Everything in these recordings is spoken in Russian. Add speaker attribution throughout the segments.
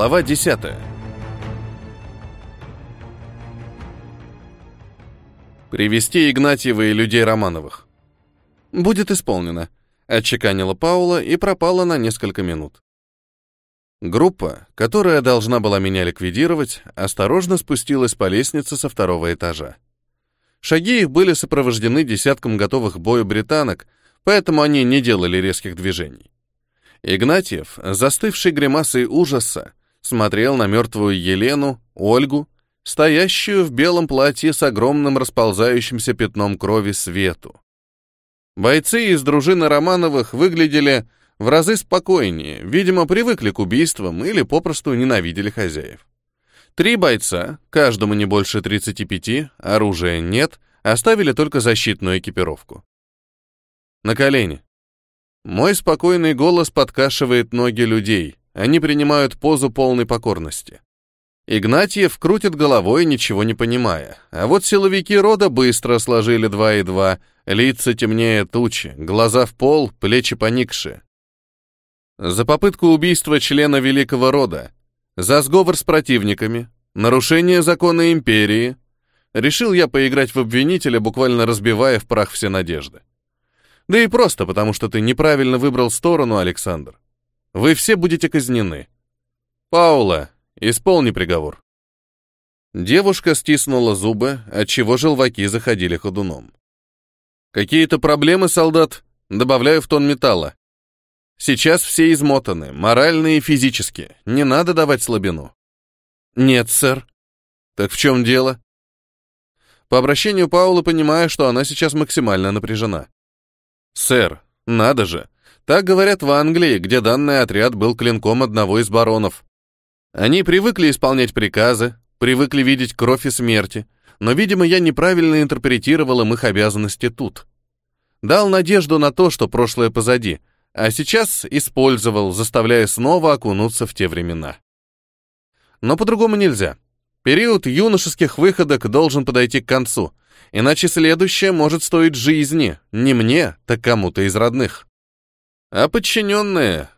Speaker 1: Глава 10. Привести Игнатьева и людей Романовых. Будет исполнено, отчеканила Паула и пропала на несколько минут. Группа, которая должна была меня ликвидировать, осторожно спустилась по лестнице со второго этажа. Шаги их были сопровождены десятком готовых к бою британок, поэтому они не делали резких движений. Игнатьев, застывший гримасой ужаса, смотрел на мертвую Елену, Ольгу, стоящую в белом платье с огромным расползающимся пятном крови свету. Бойцы из дружины Романовых выглядели в разы спокойнее, видимо, привыкли к убийствам или попросту ненавидели хозяев. Три бойца, каждому не больше 35, оружия нет, оставили только защитную экипировку. На колени. Мой спокойный голос подкашивает ноги людей, они принимают позу полной покорности. Игнатьев крутит головой, ничего не понимая. А вот силовики рода быстро сложили два и два, лица темнее тучи, глаза в пол, плечи поникшие. За попытку убийства члена великого рода, за сговор с противниками, нарушение закона империи. Решил я поиграть в обвинителя, буквально разбивая в прах все надежды. Да и просто потому, что ты неправильно выбрал сторону, Александр. Вы все будете казнены. Паула, исполни приговор. Девушка стиснула зубы, отчего желваки заходили ходуном. Какие-то проблемы, солдат? Добавляю в тон металла. Сейчас все измотаны, морально и физически. Не надо давать слабину. Нет, сэр. Так в чем дело? По обращению Паула понимаю, что она сейчас максимально напряжена. Сэр, надо же. Так говорят в Англии, где данный отряд был клинком одного из баронов. Они привыкли исполнять приказы, привыкли видеть кровь и смерти, но, видимо, я неправильно интерпретировал им их обязанности тут. Дал надежду на то, что прошлое позади, а сейчас использовал, заставляя снова окунуться в те времена. Но по-другому нельзя. Период юношеских выходок должен подойти к концу, иначе следующее может стоить жизни, не мне, так кому-то из родных. А подчиненные,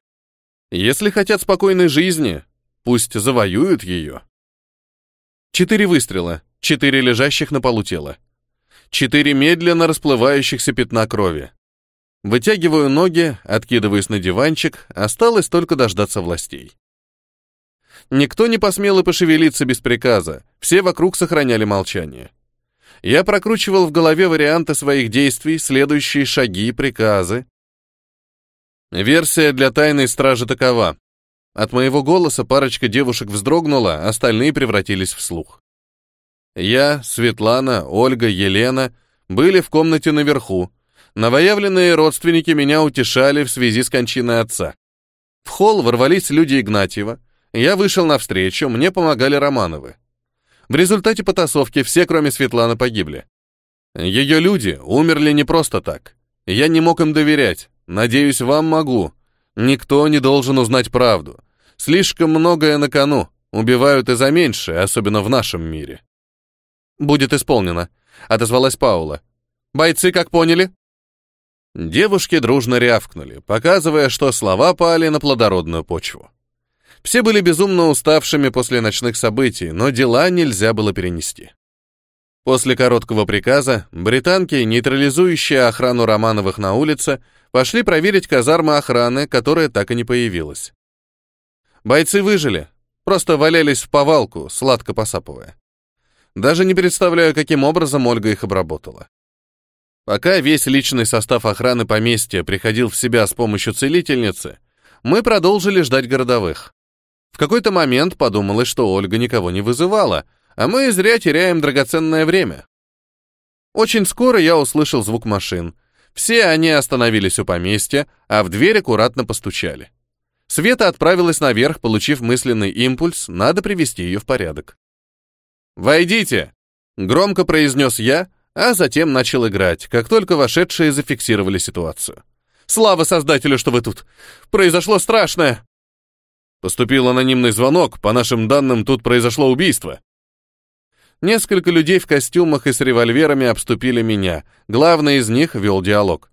Speaker 1: если хотят спокойной жизни, пусть завоюют ее. Четыре выстрела, четыре лежащих на полу тела. Четыре медленно расплывающихся пятна крови. Вытягиваю ноги, откидываюсь на диванчик, осталось только дождаться властей. Никто не посмел и пошевелиться без приказа, все вокруг сохраняли молчание. Я прокручивал в голове варианты своих действий, следующие шаги приказы, Версия для тайной стражи такова. От моего голоса парочка девушек вздрогнула, остальные превратились в слух. Я, Светлана, Ольга, Елена были в комнате наверху. Новоявленные родственники меня утешали в связи с кончиной отца. В холл ворвались люди Игнатьева. Я вышел навстречу, мне помогали Романовы. В результате потасовки все, кроме Светланы, погибли. Ее люди умерли не просто так. Я не мог им доверять, Надеюсь, вам могу. Никто не должен узнать правду. Слишком многое на кону. Убивают и за меньшее, особенно в нашем мире. Будет исполнено, отозвалась Паула. Бойцы как поняли? Девушки дружно рявкнули, показывая, что слова пали на плодородную почву. Все были безумно уставшими после ночных событий, но дела нельзя было перенести. После короткого приказа британки, нейтрализующие охрану Романовых на улице, пошли проверить казармы охраны, которая так и не появилась. Бойцы выжили, просто валялись в повалку, сладко посапывая. Даже не представляю, каким образом Ольга их обработала. Пока весь личный состав охраны поместья приходил в себя с помощью целительницы, мы продолжили ждать городовых. В какой-то момент подумалось, что Ольга никого не вызывала — а мы зря теряем драгоценное время. Очень скоро я услышал звук машин. Все они остановились у поместья, а в дверь аккуратно постучали. Света отправилась наверх, получив мысленный импульс, надо привести ее в порядок. «Войдите!» — громко произнес я, а затем начал играть, как только вошедшие зафиксировали ситуацию. «Слава Создателю, что вы тут! Произошло страшное!» Поступил анонимный звонок, по нашим данным, тут произошло убийство. Несколько людей в костюмах и с револьверами обступили меня. Главный из них вел диалог.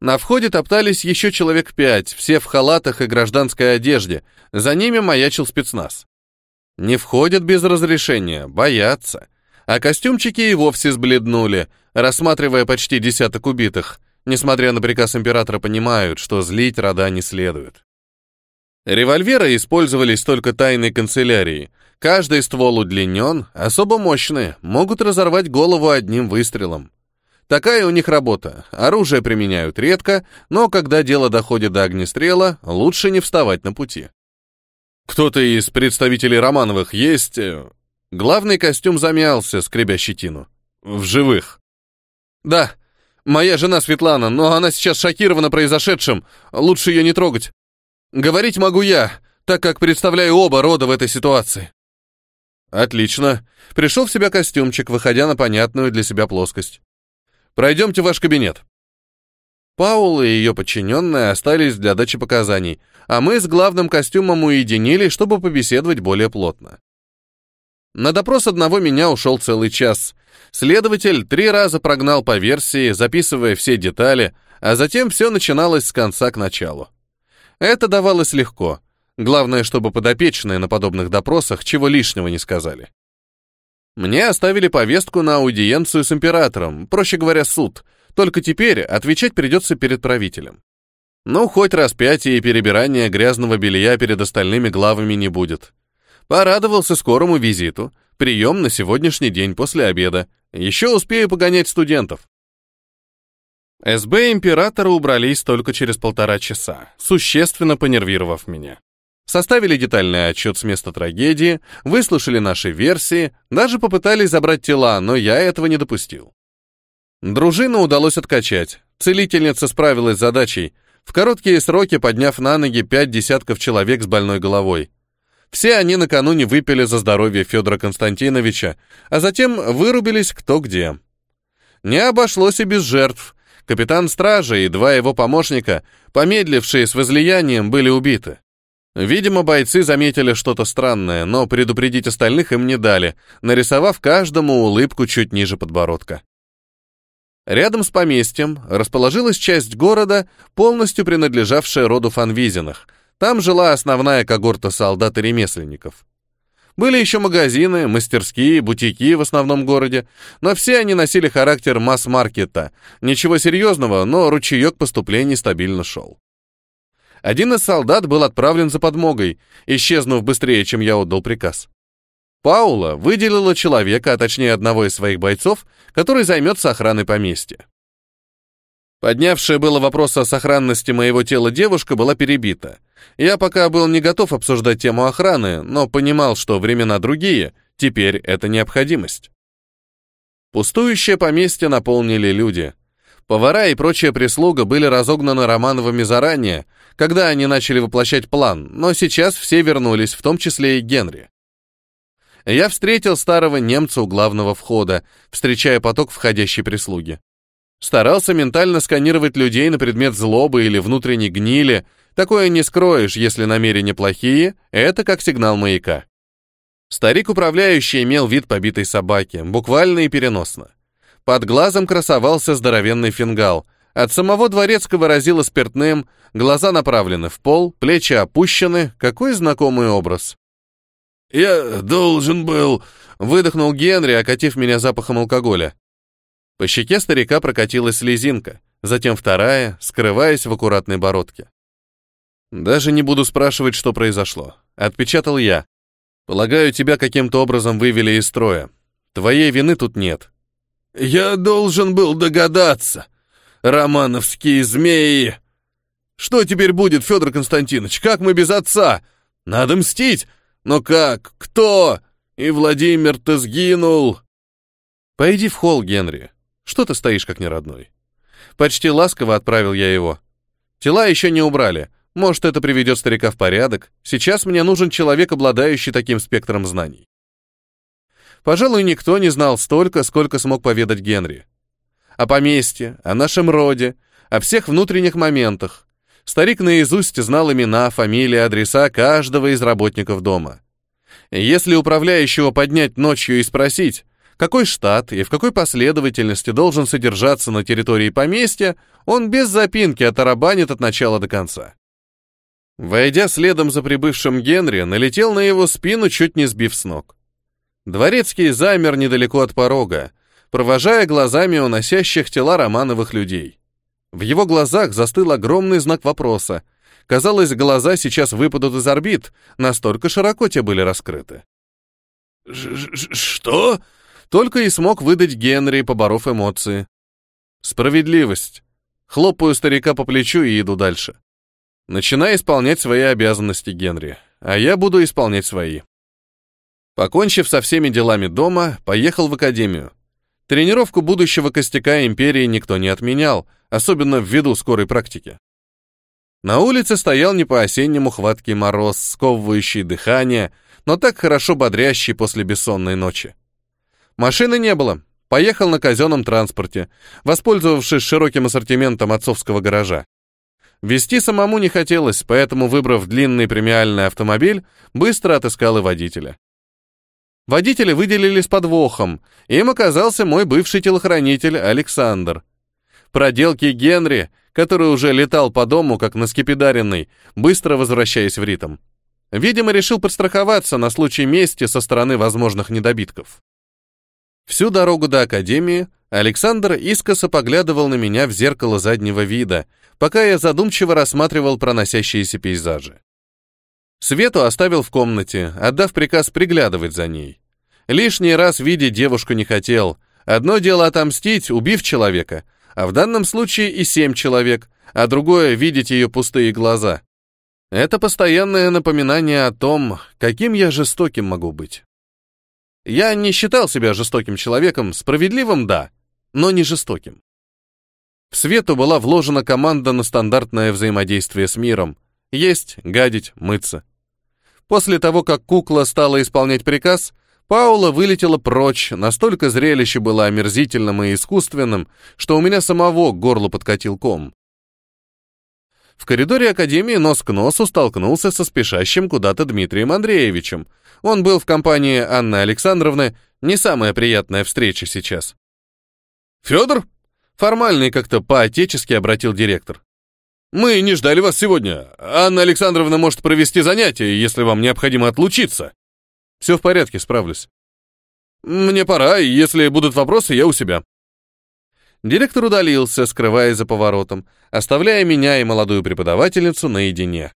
Speaker 1: На входе топтались еще человек пять, все в халатах и гражданской одежде. За ними маячил спецназ. Не входят без разрешения, боятся. А костюмчики и вовсе сбледнули, рассматривая почти десяток убитых. Несмотря на приказ императора, понимают, что злить рода не следует. Револьверы использовались только тайной канцелярией. Каждый ствол удлинен, особо мощные, могут разорвать голову одним выстрелом. Такая у них работа. Оружие применяют редко, но когда дело доходит до огнестрела, лучше не вставать на пути. Кто-то из представителей Романовых есть... Э, главный костюм замялся, скребя щетину. В живых. Да, моя жена Светлана, но она сейчас шокирована произошедшим. Лучше ее не трогать. Говорить могу я, так как представляю оба рода в этой ситуации. Отлично. Пришел в себя костюмчик, выходя на понятную для себя плоскость. Пройдемте в ваш кабинет». Паула и ее подчиненные остались для дачи показаний, а мы с главным костюмом уединились, чтобы побеседовать более плотно. На допрос одного меня ушел целый час. Следователь три раза прогнал по версии, записывая все детали, а затем все начиналось с конца к началу. Это давалось легко. Главное, чтобы подопечные на подобных допросах чего лишнего не сказали. Мне оставили повестку на аудиенцию с императором, проще говоря, суд, только теперь отвечать придется перед правителем. Ну, хоть распятие и перебирание грязного белья перед остальными главами не будет. Порадовался скорому визиту, прием на сегодняшний день после обеда. Еще успею погонять студентов. СБ императора убрались только через полтора часа, существенно понервировав меня. Составили детальный отчет с места трагедии, выслушали наши версии, даже попытались забрать тела, но я этого не допустил. Дружину удалось откачать. Целительница справилась с задачей, в короткие сроки подняв на ноги пять десятков человек с больной головой. Все они накануне выпили за здоровье Федора Константиновича, а затем вырубились кто где. Не обошлось и без жертв. Капитан стражи и два его помощника, помедлившие с возлиянием, были убиты. Видимо, бойцы заметили что-то странное, но предупредить остальных им не дали, нарисовав каждому улыбку чуть ниже подбородка. Рядом с поместьем расположилась часть города, полностью принадлежавшая роду Фанвизиных. Там жила основная когорта солдат и ремесленников. Были еще магазины, мастерские, бутики в основном городе, но все они носили характер масс-маркета. Ничего серьезного, но ручеек поступлений стабильно шел. Один из солдат был отправлен за подмогой, исчезнув быстрее, чем я отдал приказ. Паула выделила человека, а точнее одного из своих бойцов, который займется охраной поместья. Поднявшая было вопрос о сохранности моего тела девушка была перебита. Я пока был не готов обсуждать тему охраны, но понимал, что времена другие, теперь это необходимость. Пустующее поместье наполнили люди. Повара и прочая прислуга были разогнаны Романовыми заранее, когда они начали воплощать план, но сейчас все вернулись, в том числе и Генри. Я встретил старого немца у главного входа, встречая поток входящей прислуги. Старался ментально сканировать людей на предмет злобы или внутренней гнили. Такое не скроешь, если намерения плохие, это как сигнал маяка. Старик-управляющий имел вид побитой собаки, буквально и переносно. Под глазом красовался здоровенный фингал — от самого дворецкого разило спиртным, глаза направлены в пол, плечи опущены. Какой знакомый образ. «Я должен был...» — выдохнул Генри, окатив меня запахом алкоголя. По щеке старика прокатилась слезинка, затем вторая, скрываясь в аккуратной бородке. «Даже не буду спрашивать, что произошло. Отпечатал я. Полагаю, тебя каким-то образом вывели из строя. Твоей вины тут нет». «Я должен был догадаться», романовские змеи. Что теперь будет, Федор Константинович? Как мы без отца? Надо мстить. Но как? Кто? И Владимир-то сгинул. Пойди в холл, Генри. Что ты стоишь, как неродной? Почти ласково отправил я его. Тела еще не убрали. Может, это приведет старика в порядок. Сейчас мне нужен человек, обладающий таким спектром знаний. Пожалуй, никто не знал столько, сколько смог поведать Генри о поместье, о нашем роде, о всех внутренних моментах. Старик наизусть знал имена, фамилии, адреса каждого из работников дома. Если управляющего поднять ночью и спросить, какой штат и в какой последовательности должен содержаться на территории поместья, он без запинки оторабанит от начала до конца. Войдя следом за прибывшим Генри, налетел на его спину, чуть не сбив с ног. Дворецкий замер недалеко от порога, провожая глазами уносящих тела Романовых людей. В его глазах застыл огромный знак вопроса. Казалось, глаза сейчас выпадут из орбит, настолько широко те были раскрыты.
Speaker 2: «Что?»
Speaker 1: Только и смог выдать Генри, поборов эмоции. «Справедливость». Хлопаю старика по плечу и иду дальше. Начинай исполнять свои обязанности, Генри, а я буду исполнять свои. Покончив со всеми делами дома, поехал в академию. Тренировку будущего костяка империи никто не отменял, особенно ввиду скорой практики. На улице стоял не по-осеннему хваткий мороз, сковывающий дыхание, но так хорошо бодрящий после бессонной ночи. Машины не было. Поехал на казенном транспорте, воспользовавшись широким ассортиментом отцовского гаража. Вести самому не хотелось, поэтому, выбрав длинный премиальный автомобиль, быстро отыскал и водителя. Водители выделили с подвохом. Им оказался мой бывший телохранитель Александр. Проделки Генри, который уже летал по дому, как на скипидаренный, быстро возвращаясь в ритм. Видимо, решил подстраховаться на случай мести со стороны возможных недобитков. Всю дорогу до академии Александр искоса поглядывал на меня в зеркало заднего вида, пока я задумчиво рассматривал проносящиеся пейзажи. Свету оставил в комнате, отдав приказ приглядывать за ней. Лишний раз видеть девушку не хотел. Одно дело отомстить, убив человека, а в данном случае и семь человек, а другое — видеть ее пустые глаза. Это постоянное напоминание о том, каким я жестоким могу быть. Я не считал себя жестоким человеком, справедливым — да, но не жестоким. В Свету была вложена команда на стандартное взаимодействие с миром. Есть, гадить, мыться. После того, как кукла стала исполнять приказ, Паула вылетела прочь, настолько зрелище было омерзительным и искусственным, что у меня самого к горлу подкатил ком. В коридоре академии нос к носу столкнулся со спешащим куда-то Дмитрием Андреевичем. Он был в компании Анны Александровны, не самая приятная встреча сейчас.
Speaker 2: «Федор?» — формальный как-то по-отечески обратил директор. «Мы не ждали вас сегодня. Анна Александровна может провести занятие, если вам необходимо отлучиться».
Speaker 1: «Все в порядке, справлюсь».
Speaker 2: «Мне пора, если будут вопросы, я у себя».
Speaker 1: Директор удалился, скрываясь за поворотом, оставляя меня и молодую преподавательницу наедине.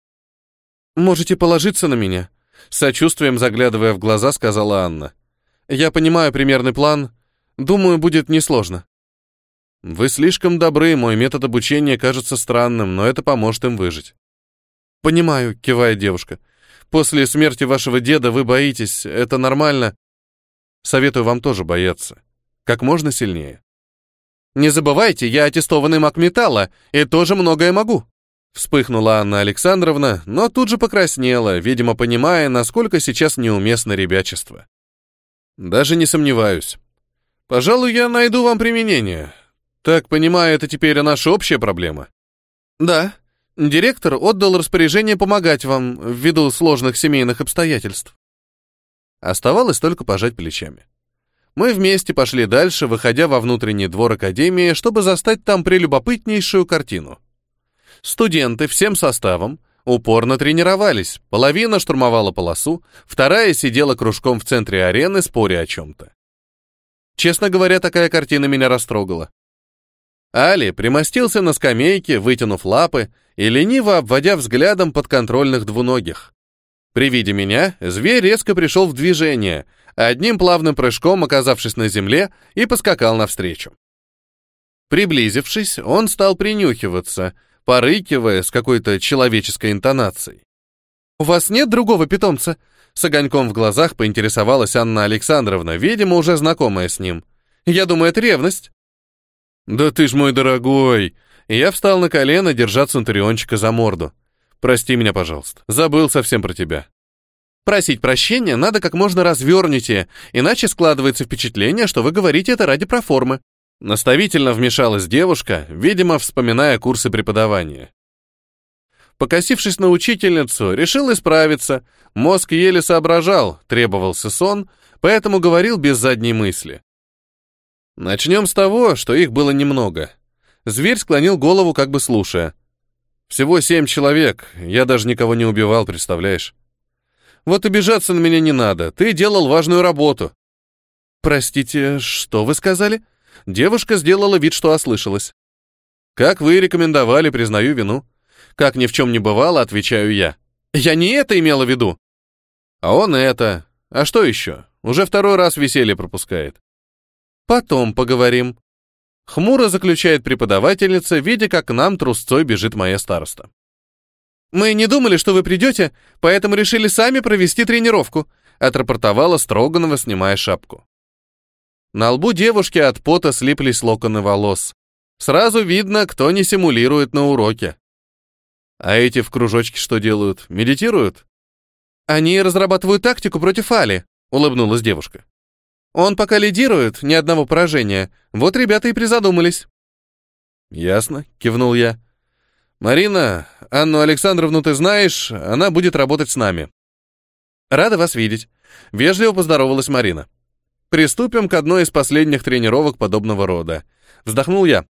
Speaker 1: «Можете положиться на меня», — сочувствием заглядывая в глаза, сказала Анна. «Я понимаю примерный план. Думаю, будет несложно». «Вы слишком добры, мой метод обучения кажется странным, но это поможет им выжить». «Понимаю», — кивает девушка. «После смерти вашего деда вы боитесь, это нормально. Советую вам тоже бояться. Как можно сильнее». Не забывайте, я аттестованный маг металла и тоже многое могу. Вспыхнула Анна Александровна, но тут же покраснела, видимо, понимая, насколько сейчас неуместно ребячество. Даже не сомневаюсь. Пожалуй, я найду вам применение. Так, понимаю, это теперь наша общая проблема? Да. Директор отдал распоряжение помогать вам ввиду сложных семейных обстоятельств. Оставалось только пожать плечами. Мы вместе пошли дальше, выходя во внутренний двор академии, чтобы застать там прелюбопытнейшую картину. Студенты всем составом упорно тренировались, половина штурмовала полосу, вторая сидела кружком в центре арены, споря о чем-то. Честно говоря, такая картина меня растрогала. Али примостился на скамейке, вытянув лапы и лениво обводя взглядом подконтрольных двуногих. При виде меня зверь резко пришел в движение — одним плавным прыжком оказавшись на земле, и поскакал навстречу. Приблизившись, он стал принюхиваться, порыкивая с какой-то человеческой интонацией. «У вас нет другого питомца?» С огоньком в глазах поинтересовалась Анна Александровна, видимо, уже знакомая с ним. «Я думаю, это ревность». «Да ты ж мой дорогой!» Я встал на колено, держа Центуриончика за морду. «Прости меня, пожалуйста. Забыл совсем про тебя». Просить прощения надо как можно развернутее, иначе складывается впечатление, что вы говорите это ради проформы. Наставительно вмешалась девушка, видимо, вспоминая курсы преподавания. Покосившись на учительницу, решил исправиться. Мозг еле соображал, требовался сон, поэтому говорил без задней мысли. Начнем с того, что их было немного. Зверь склонил голову, как бы слушая. Всего семь человек, я даже никого не убивал, представляешь? Вот обижаться на меня не надо, ты делал важную работу. Простите, что вы сказали? Девушка сделала вид, что ослышалась. Как вы рекомендовали, признаю вину. Как ни в чем не бывало, отвечаю я. Я не это имела в виду. А он это. А что еще? Уже второй раз веселье пропускает. Потом поговорим. Хмуро заключает преподавательница, видя, как к нам трусцой бежит моя староста. «Мы не думали, что вы придете, поэтому решили сами провести тренировку», отрапортовала Строганова, снимая шапку. На лбу девушки от пота слиплись локоны волос. Сразу видно, кто не симулирует на уроке. А эти в кружочке что делают? Медитируют? Они разрабатывают тактику против Али, улыбнулась девушка. Он пока лидирует, ни одного поражения. Вот ребята и призадумались. Ясно, кивнул я. Марина, Анну Александровну ты знаешь, она будет работать с нами. Рада вас видеть. Вежливо поздоровалась Марина. Приступим к одной из последних тренировок подобного рода. Вздохнул я.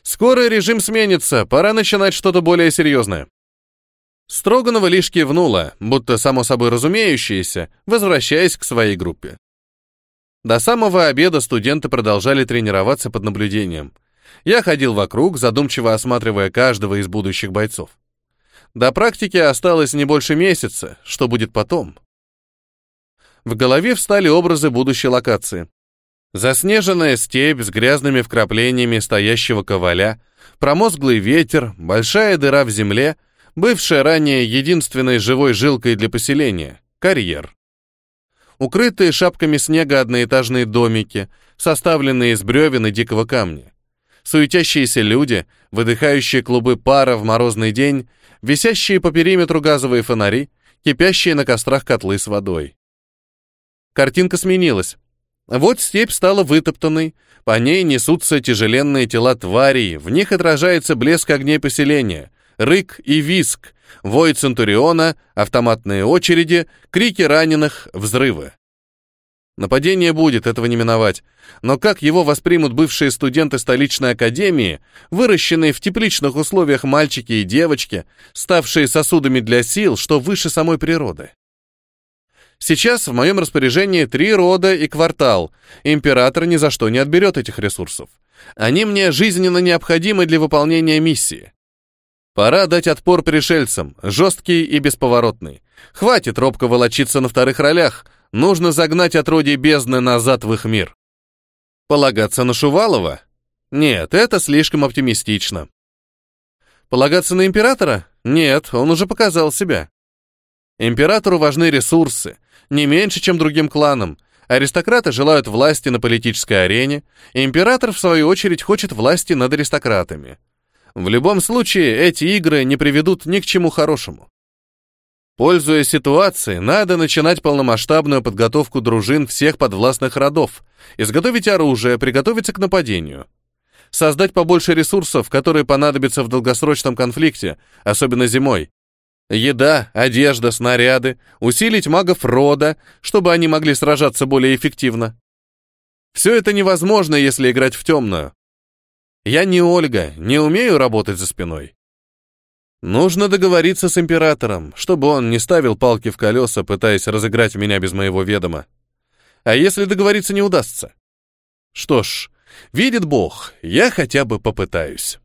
Speaker 1: Скоро режим сменится, пора начинать что-то более серьезное. Строганова лишь кивнула, будто само собой разумеющееся, возвращаясь к своей группе. До самого обеда студенты продолжали тренироваться под наблюдением. Я ходил вокруг, задумчиво осматривая каждого из будущих бойцов. До практики осталось не больше месяца, что будет потом. В голове встали образы будущей локации. Заснеженная степь с грязными вкраплениями стоящего коваля, промозглый ветер, большая дыра в земле, бывшая ранее единственной живой жилкой для поселения — карьер укрытые шапками снега одноэтажные домики, составленные из бревен и дикого камня. Суетящиеся люди, выдыхающие клубы пара в морозный день, висящие по периметру газовые фонари, кипящие на кострах котлы с водой. Картинка сменилась. Вот степь стала вытоптанной, по ней несутся тяжеленные тела тварей, в них отражается блеск огней поселения, рык и виск, вой Центуриона, автоматные очереди, крики раненых, взрывы. Нападение будет, этого не миновать. Но как его воспримут бывшие студенты столичной академии, выращенные в тепличных условиях мальчики и девочки, ставшие сосудами для сил, что выше самой природы? Сейчас в моем распоряжении три рода и квартал. Император ни за что не отберет этих ресурсов. Они мне жизненно необходимы для выполнения миссии. Пора дать отпор пришельцам, жесткий и бесповоротный. Хватит робко волочиться на вторых ролях, нужно загнать отродье бездны назад в их мир. Полагаться на Шувалова? Нет, это слишком оптимистично. Полагаться на императора? Нет, он уже показал себя. Императору важны ресурсы, не меньше, чем другим кланам. Аристократы желают власти на политической арене, император, в свою очередь, хочет власти над аристократами. В любом случае, эти игры не приведут ни к чему хорошему. Пользуясь ситуацией, надо начинать полномасштабную подготовку дружин всех подвластных родов, изготовить оружие, приготовиться к нападению. Создать побольше ресурсов, которые понадобятся в долгосрочном конфликте, особенно зимой. Еда, одежда, снаряды, усилить магов рода, чтобы они могли сражаться более эффективно. Все это невозможно, если играть в темную. Я не Ольга, не умею работать за спиной. Нужно договориться с императором, чтобы он не ставил палки в колеса, пытаясь разыграть меня без моего ведома. А если договориться не удастся? Что ж, видит Бог, я хотя бы попытаюсь.